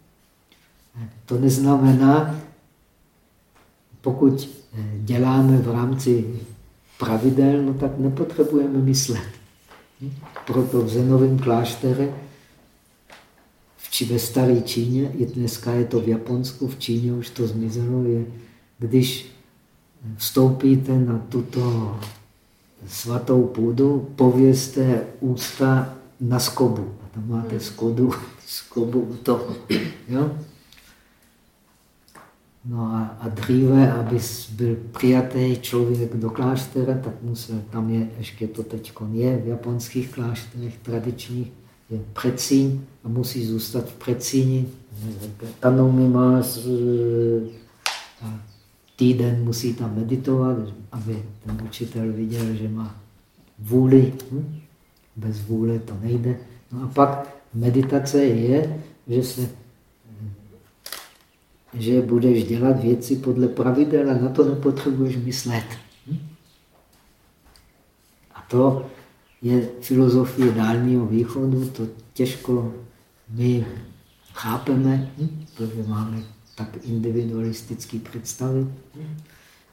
To neznamená, pokud děláme v rámci pravidel, no tak nepotřebujeme myslet. Hm? Proto v zenovém kláštere ve staré Číně, i dneska je to v Japonsku, v Číně už to zmizelo, je, když vstoupíte na tuto svatou půdu, povězte ústa na skobu. A tam máte skodu, skobu u toho. Jo? No a, a dříve, aby byl přijatý člověk do kláštera, tak musel, tam je, ještě to teď je v japonských klášterech tradičních, je predsíň a musí zůstat v predsíni. Tanomi má týden musí tam meditovat, aby ten učitel viděl, že má vůli. Hm? Bez vůle to nejde. No a pak meditace je, že se že budeš dělat věci podle pravidel a na to nepotřebuješ myslet. Hm? A to je filozofie dálního východu, to těžko my chápeme, hm? protože máme tak individualistické představy.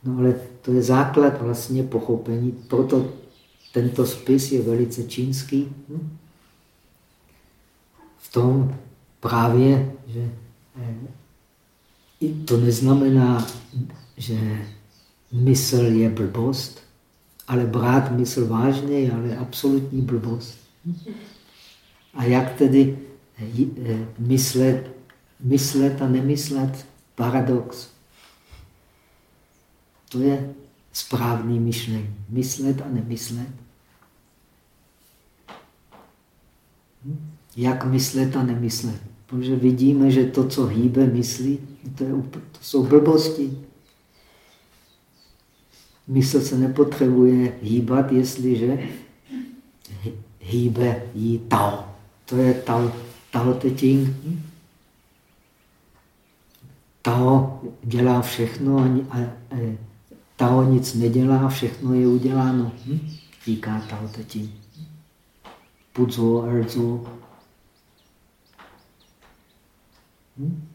No ale to je základ vlastně pochopení, proto tento spis je velice čínský. V tom právě, že eh, i to neznamená, že mysl je blbost, ale brát mysl vážně je ale absolutní blbost. A jak tedy eh, myslet, myslet a nemyslet? Paradox. To je správný myšlení. Myslet a nemyslet. Jak myslet a nemyslet. Protože vidíme, že to, co hýbe myslí, to, je, to jsou blbosti. Mysl se nepotřebuje hýbat, jestliže hýbe jí Tao. To je Tao, tao Te Ching. Tao dělá všechno a, a, a Tao nic nedělá, všechno je uděláno. Hm? Říká Tao Ching. Pudzo, Erzu. Hm?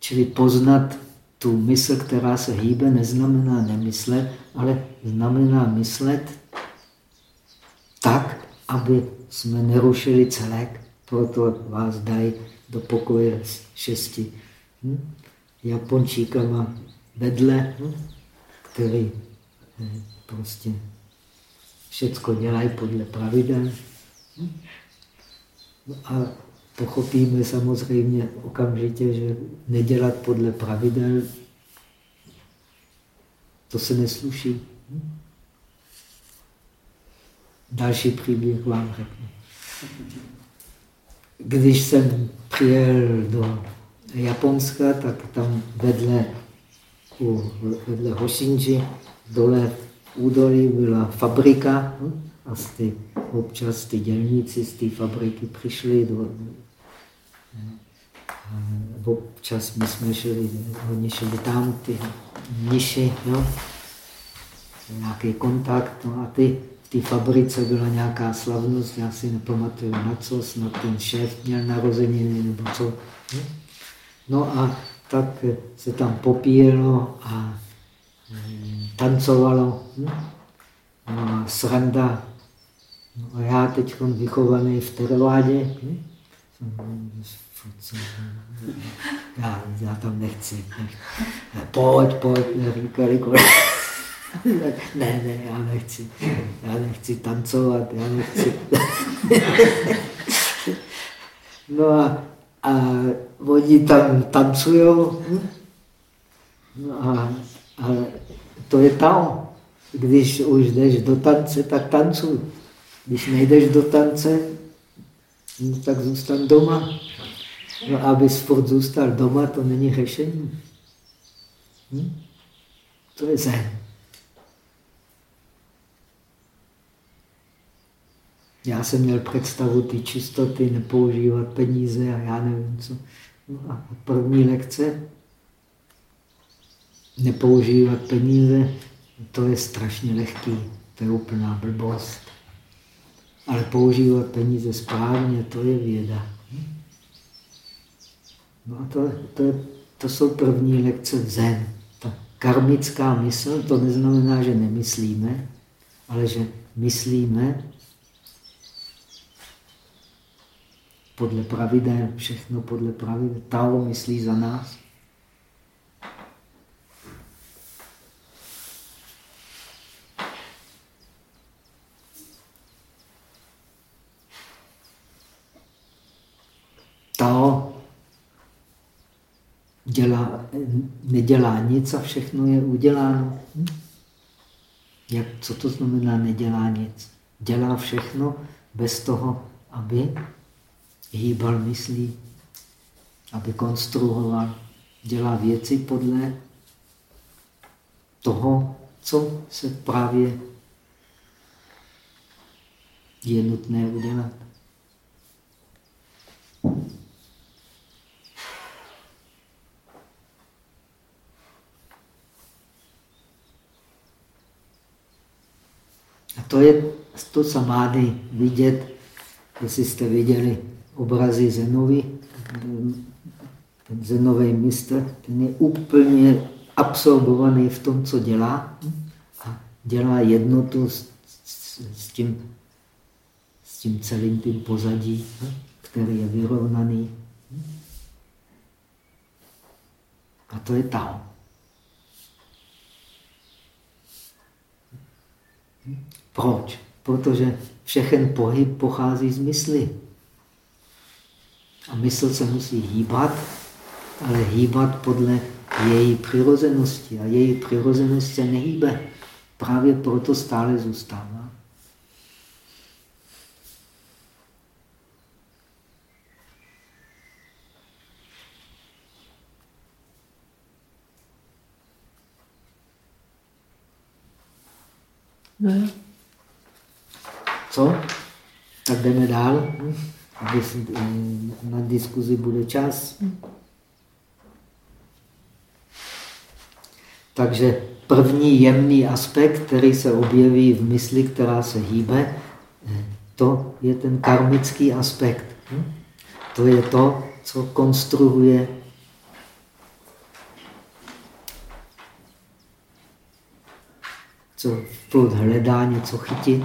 Čili poznat tu mysl, která se hýbe, neznamená nemyslet, ale znamená myslet tak, aby jsme nerušili celek. Proto vás dají do pokoje s šesti hm? Japončíkama vedle, hm? který hm, prostě všecko dělají podle pravidel. Hm? A pochopíme samozřejmě okamžitě, že nedělat podle pravidel, to se nesluší. Další příběh vám řeknu. Když jsem přijel do Japonska, tak tam vedle, u, vedle Hoshinji, dole v údolí byla fabrika a z ty, občas ty dělníci z té fabriky přišli do, občas my jsme šli, oni šli tam, ty niši, jo? nějaký kontakt, no a ty té fabrice byla nějaká slavnost, já si nepamatuju na co, snad ten šéf měl narozeniny nebo co. No a tak se tam popíjelo a mm, tancovalo. No a sranda. No a já teď vychovaný v Tervádě, já, já tam nechci. Pojď, pojď, říkali Ne, ne, já nechci. Já nechci tancovat, já nechci. No a, a oni tam tancují. No a, a to je tam. Když už jdeš do tance, tak tancuj. Když nejdeš do tance, no, tak zůstan doma. No, aby sport zůstal doma, to není řešení. Hm? To je zen. Já jsem měl představu ty čistoty, nepoužívat peníze a já nevím co. No a první lekce, nepoužívat peníze, to je strašně lehký, to je úplná blbost. Ale používat peníze správně, to je věda. No a to, to, to jsou první lekce v zen. Ta karmická mysl, to neznamená, že nemyslíme, ale že myslíme podle pravidel, všechno podle pravidel. Tao myslí za nás. Tao dělá, nedělá nic a všechno je uděláno. Jak, co to znamená nedělá nic? Dělá všechno bez toho, aby hýbal myslí, aby konstruoval, dělá věci podle toho, co se právě je nutné udělat. A to je to samády vidět, jestli jste viděli obrazy Zenovi, ten Zenový mistr, ten je úplně absorbovaný v tom, co dělá a dělá jednotu s, s, s, tím, s tím celým tím pozadí, který je vyrovnaný. A to je Tao. Proč? Protože všechen pohyb pochází z mysli. A mysl se musí hýbat, ale hýbat podle její přirozenosti. A její přirozenost se nehýbe. právě proto stále zůstává. No. Co? Tak jdeme dál. Na diskuzi bude čas. Takže první jemný aspekt, který se objeví v mysli, která se hýbe, to je ten karmický aspekt. To je to, co konstruuje co plod hledá něco chytit.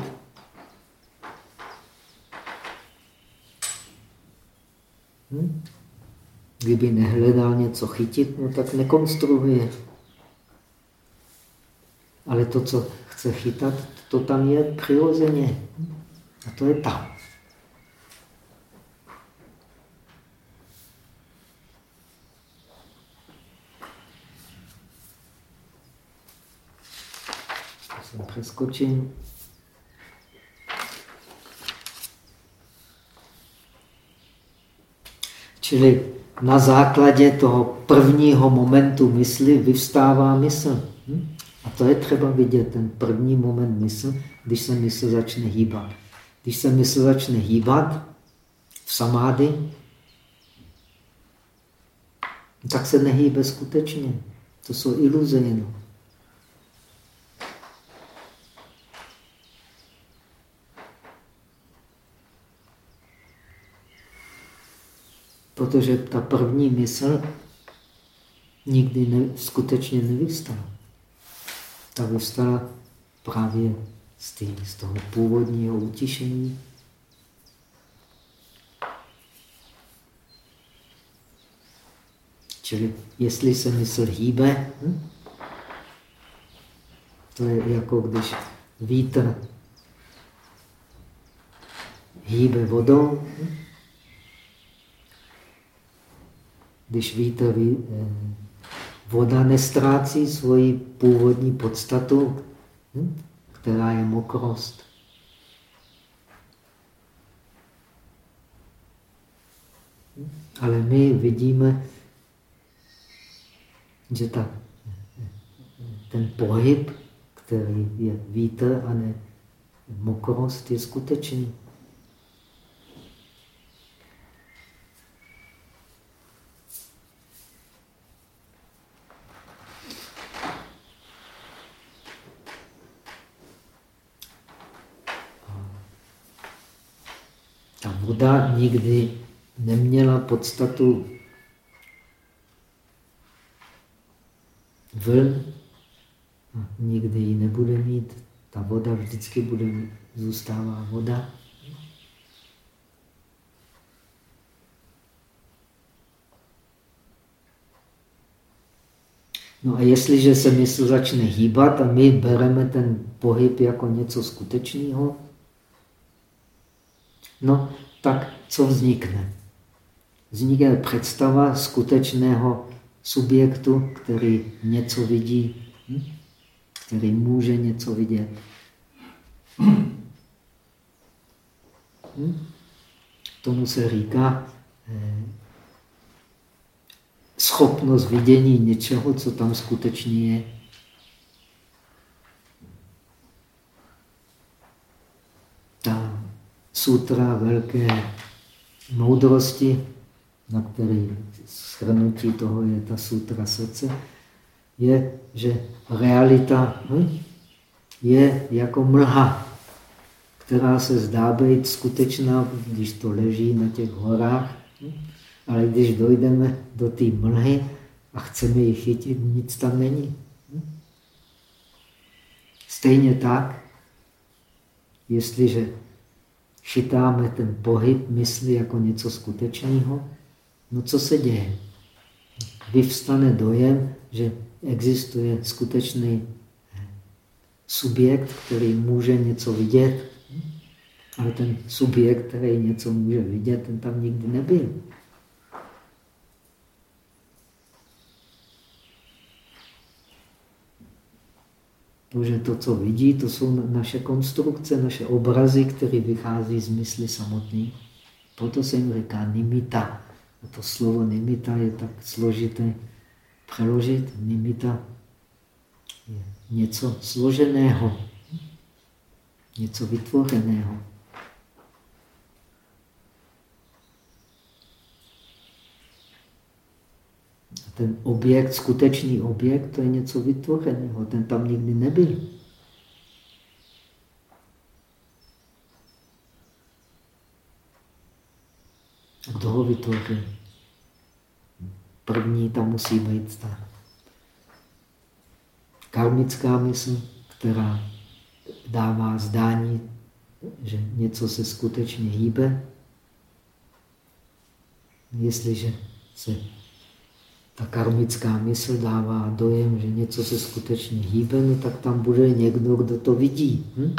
Hm? Kdyby nehledal něco chytit, no tak nekonstruuje. Ale to, co chce chytat, to tam je přirozeně. A to je tam. jsem přeskočil. Čili na základě toho prvního momentu mysli vyvstává mysl. Hm? A to je třeba vidět, ten první moment mysl, když se mysl začne hýbat. Když se mysl začne hýbat v samády, tak se nehýbe skutečně. To jsou iluze jenom. Protože ta první mysl nikdy ne, skutečně nevystala. Ta vystala právě z, tý, z toho původního utišení. Čili jestli se mysl hýbe, hm? to je jako když vítr hýbe vodou, hm? Když vítr, eh, voda nestrácí svoji původní podstatu, hm, která je mokrost. Ale my vidíme, že ta, ten pohyb, který je vítr a ne mokrost, je skutečný. Voda nikdy neměla podstatu vln, nikdy ji nebude mít. Ta voda vždycky bude, zůstává voda. No a jestliže se mysl začne hýbat a my bereme ten pohyb jako něco skutečného, no tak co vznikne? Vznikne představa skutečného subjektu, který něco vidí, hm? který může něco vidět. Hm? Tomu se říká eh, schopnost vidění něčeho, co tam skutečně je. Sutra velké moudrosti, na který shrnutí toho je ta sutra srdce, je, že realita hm, je jako mlha, která se zdá být skutečná, když to leží na těch horách, ale když dojdeme do té mlhy a chceme ji chytit, nic tam není. Stejně tak, jestliže chytáme ten pohyb mysli jako něco skutečného, no co se děje? Vyvstane dojem, že existuje skutečný subjekt, který může něco vidět, ale ten subjekt, který něco může vidět, ten tam nikdy nebyl. Protože to, co vidí, to jsou naše konstrukce, naše obrazy, které vychází z mysli samotný. Proto se jim říká nimita. A to slovo nimita je tak složité přeložit. Nimita je něco složeného, něco vytvořeného. Ten objekt, skutečný objekt, to je něco vytvořeného, ten tam nikdy nebyl. Kdo ho vytvořil? První tam musí být ta karmická mysl, která dává zdání, že něco se skutečně hýbe. Jestliže se ta karmická mysl dává dojem, že něco se skutečně hýbe, no tak tam bude někdo, kdo to vidí. Hm?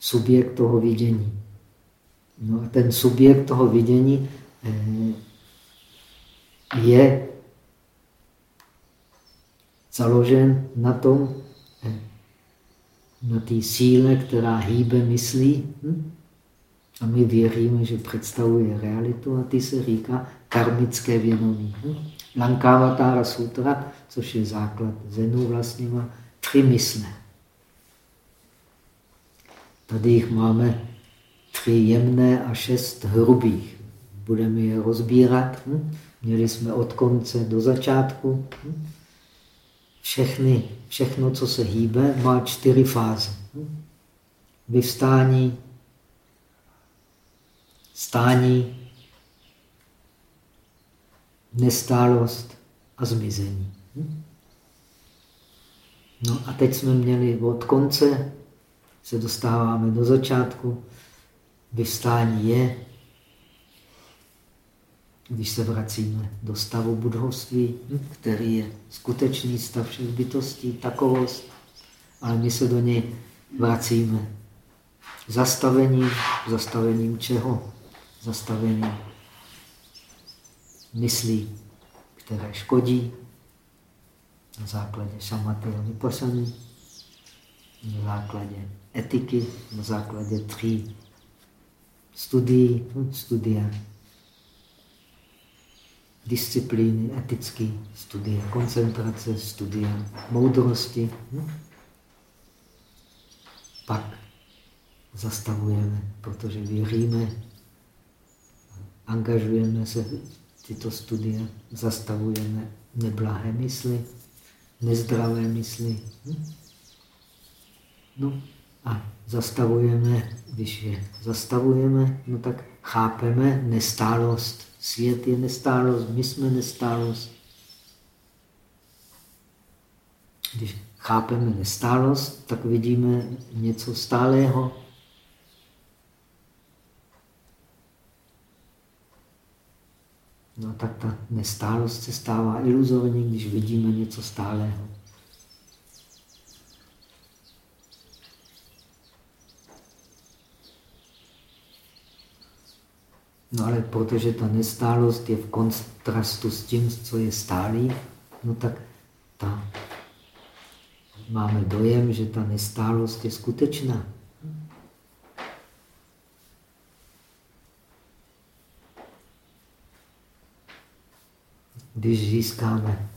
Subjekt toho vidění. No a ten subjekt toho vidění eh, je založen na tom, eh, na té síle, která hýbe myslí. Hm? A my věříme, že představuje realitu a ty se říká karmické vědomí. Lankavatara sutra, což je základ Zenu vlastně, má tři mysle. Tady jich máme tři jemné a šest hrubých. Budeme je rozbírat. Hm? Měli jsme od konce do začátku. Hm? Všechny, všechno, co se hýbe, má čtyři fáze. Hm? Vyvstání, stání, nestálost a zmizení. Hm? No a teď jsme měli od konce, se dostáváme do začátku, Vystání je, když se vracíme do stavu budhovství, který je skutečný stav všech bytostí, takovost, ale my se do něj vracíme zastavením, zastavením čeho? Zastavením myslí, které škodí na základě šamaty a vypasany, na základě etiky, na základě tří studií, studia disciplíny, etické studie, koncentrace, studie moudrosti. Hm? Pak zastavujeme, protože věříme, angažujeme se v tyto studie, zastavujeme neblahé mysli, nezdravé mysli. Hm? No, a zastavujeme, když je zastavujeme, no tak chápeme nestálost. Svět je nestálost, my jsme nestálost. Když chápeme nestálost, tak vidíme něco stálého. No tak ta nestálost se stává iluzorní, když vidíme něco stálého. No ale protože ta nestálost je v kontrastu s tím, co je stálý, no tak ta, máme dojem, že ta nestálost je skutečná. Když získáme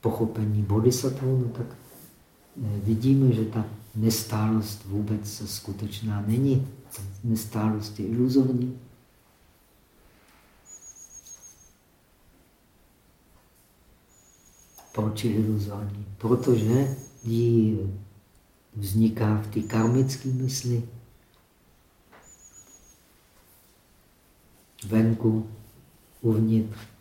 pochopení bodhisattva, no tak eh, vidíme, že ta nestálost vůbec skutečná není. Nestálost je iluzorní. Proč je iluzorní? Protože jí vzniká v té karmické mysli. Venku, uvnitř.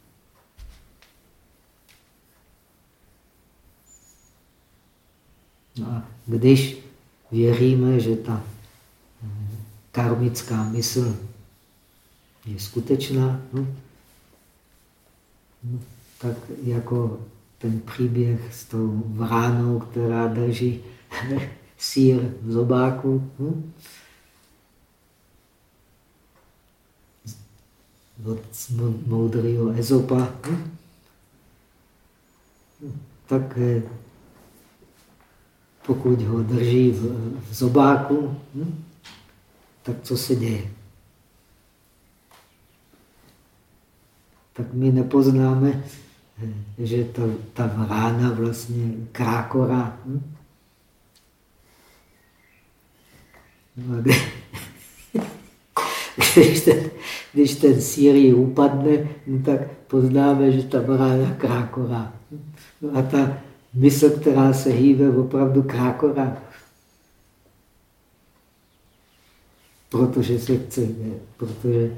No a když věříme, že ta karmická mysl je skutečná, no, no, tak jako ten příběh s tou vránou, která drží sír v zobáku. Hm? Od moudrého Ezopa. Hm? Tak eh, pokud ho drží v, v zobáku, hm, tak co se děje? Tak my nepoznáme, že ta, ta rána vlastně krákora. Hm? No, když ten, když ten sír upadne, no tak poznáme, že ta rána krákora. No a ta mysl, která se hýbe, opravdu krákora. Protože se chce, protože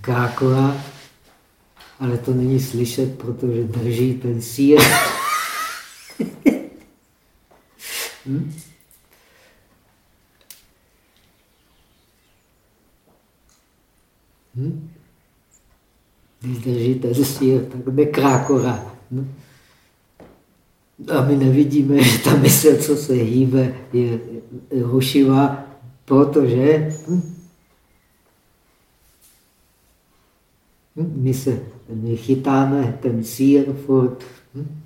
krákora, ale to není slyšet, protože drží ten sír. hm? Hm? Když držíte sír, tak jde krákora. Hm? A my nevidíme, že ta mysl, co se hýbe, je rušivá, protože hm? my se my chytáme ten sír furt. Hm?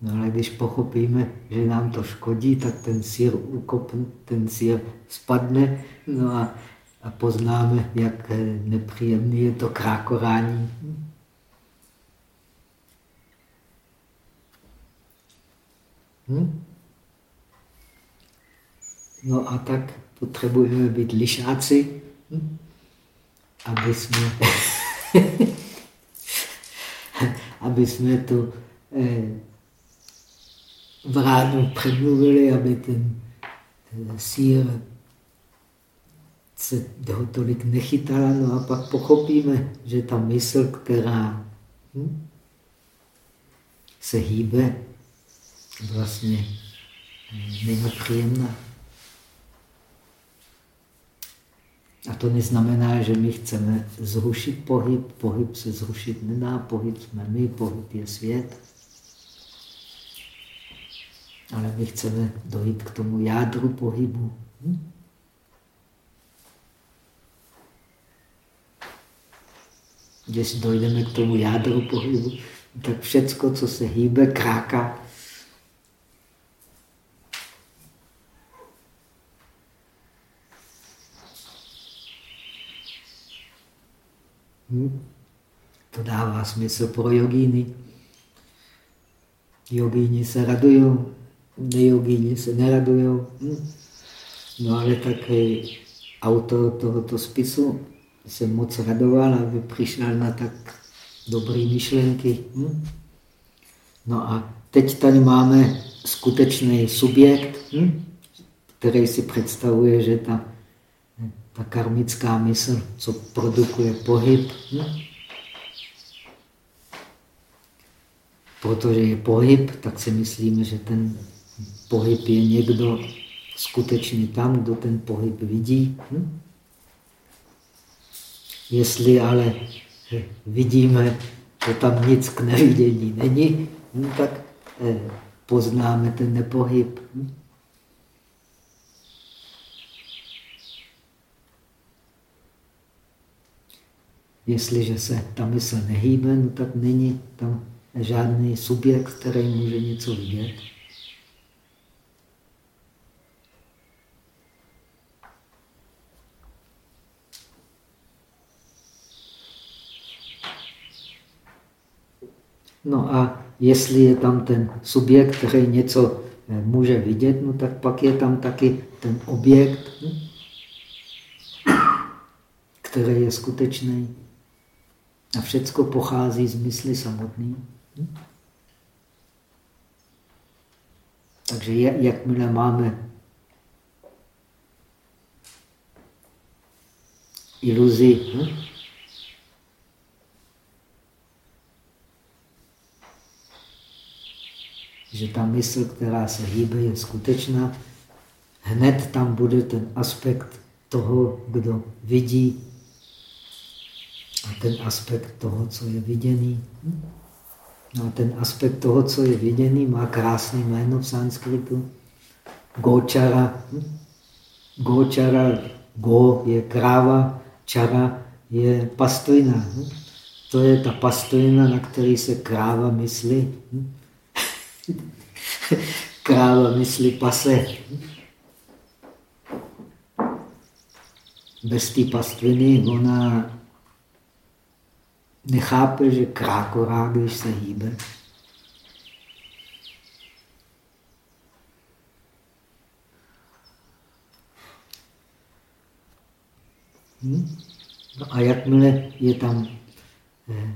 No ale když pochopíme, že nám to škodí, tak ten sír ukopne, ten sír spadne no a, a poznáme, jak nepříjemný je to krákorání. Hm? No a tak potřebujeme být lišáci, hm? aby jsme, aby jsme tu eh, vránu přemluvili, aby ten eh, sír se ho tolik nechytala, no a pak pochopíme, že ta mysl, která hm, se hýbe, vlastně není příjemná. A to neznamená, že my chceme zrušit pohyb. Pohyb se zrušit nedá, pohyb jsme my, pohyb je svět. Ale my chceme dojít k tomu jádru pohybu. Hm? Když dojdeme k tomu jádru pohybu, tak všecko, co se hýbe, kráká. Hm? To dává smysl pro jogíny. Jogíni se radují, nejogíni se neradují. Hm? No ale také autor tohoto spisu se moc radoval, aby přišel na tak dobré myšlenky. Hm? No a teď tady máme skutečný subjekt, hm? který si představuje, že ta ta karmická mysl, co produkuje pohyb. Hm? Protože je pohyb, tak si myslíme, že ten pohyb je někdo skutečně tam, kdo ten pohyb vidí. Hm? Jestli ale vidíme, že tam nic k nevidění není, hm, tak eh, poznáme ten nepohyb. Hm? Jestliže se ta mysl nehýbe, no tak není tam žádný subjekt, který může něco vidět. No a jestli je tam ten subjekt, který něco eh, může vidět, no tak pak je tam taky ten objekt, hm, který je skutečný. A všecko pochází z mysli samotný. Hm? Takže jakmile máme iluzi, hm? že ta mysl, která se hýbe, je skutečná, hned tam bude ten aspekt toho, kdo vidí ten aspekt toho, co je viděný. No a ten aspekt toho, co je viděný, má krásný jméno v sanskritu. Gočara. Gočara, go je kráva, čara je pastojna. To je ta pastojna, na který se kráva myslí. Kráva myslí pase. Bez té pastviny ona nechápe, že krákorá, když se hýbe. Hm? No a jakmile je tam eh,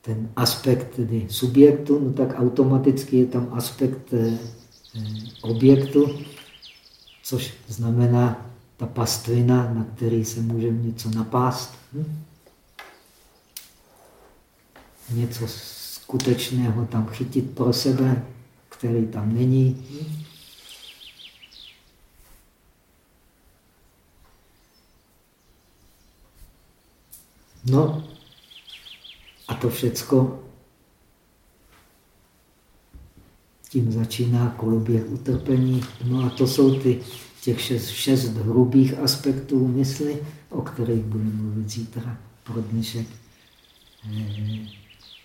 ten aspekt tedy subjektu, no tak automaticky je tam aspekt eh, eh, objektu, což znamená ta pastvina, na který se můžeme něco napást. Hm? Něco skutečného tam chytit pro sebe, který tam není. No a to všecko tím začíná koloběh utrpení. No a to jsou ty těch šest, šest hrubých aspektů mysli, o kterých budeme mluvit zítra pro dnešek.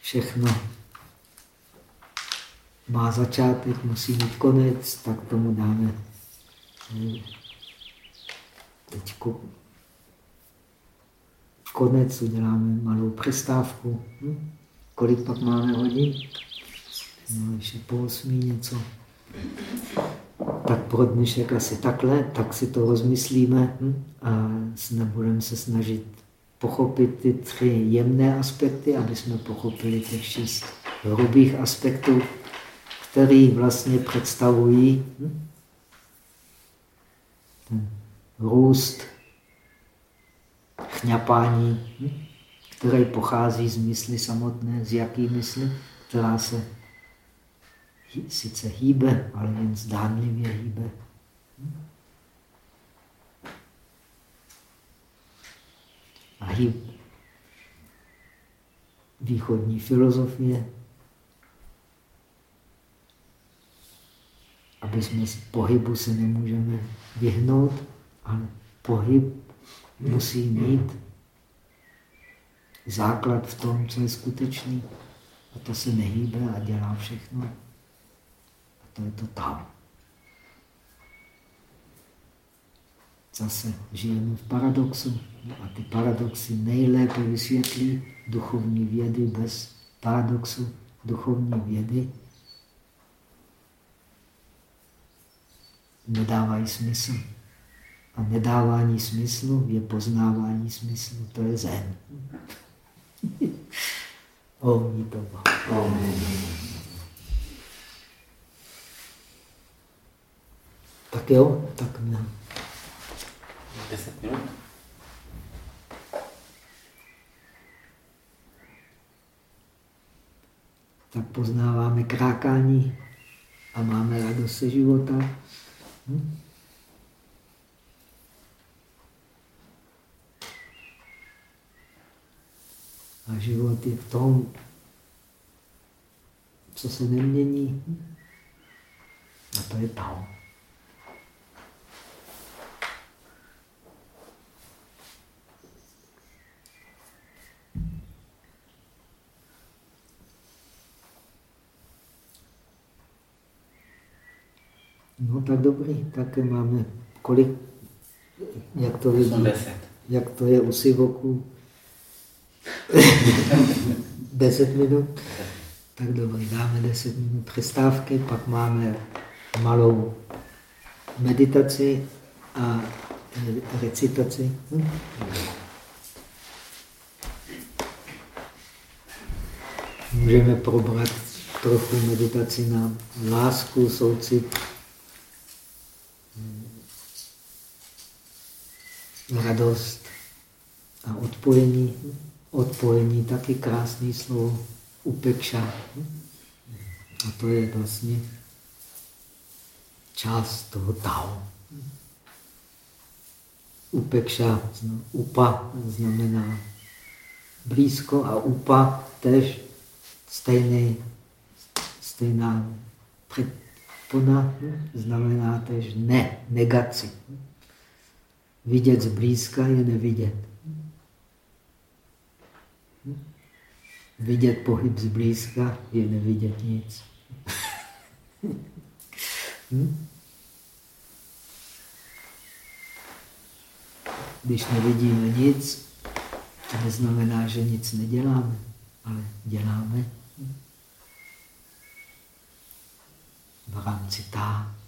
Všechno má začátek, musí mít konec, tak tomu dáme teď konec, uděláme malou přestávku. Hm? Kolik pak máme hodin? No, ještě po osmí něco. Tak pro dnešek asi takhle, tak si to rozmyslíme hm? a budeme se snažit pochopit ty tři jemné aspekty, aby jsme pochopili těch šest hrubých aspektů, které vlastně představují hm? ten růst chňapání, hm? které pochází z mysli samotné, z jaký mysli, která se sice hýbe, ale jen zdánlivě hýbe. A hýb východní filozofie, aby jsme z pohybu se nemůžeme vyhnout, ale pohyb musí mít základ v tom, co je skutečný. A to se nehýbe a dělá všechno. A to je to tam. Zase žijeme v paradoxu no a ty paradoxy nejlépe vysvětlí duchovní vědy bez paradoxu duchovní vědy nedávají smysl. A nedávání smyslu je poznávání smyslu, to je zen. Omí to. Tak jo, tak nám. 10 minut. Tak poznáváme krákání a máme radost se života. Hm? A život je v tom, co se nemění. A to je Tao. Tak dobrý, tak máme kolik, jak to vidí, jak to je u Sivoku. deset minut. Tak dobrý, dáme deset minut přestávky, pak máme malou meditaci a recitaci. Hm? Můžeme probrat trochu meditaci na lásku, soucit, radost a odpojení. Odpojení taky krásný slovo, upekša. A to je vlastně část toho Tao. Upekša, upa znamená blízko a upa tež stejný, stejná předpona znamená tež ne, negaci. Vidět zblízka je nevidět. Vidět pohyb zblízka je nevidět nic. Když nevidíme nic, to neznamená, že nic neděláme, ale děláme v rámci tá.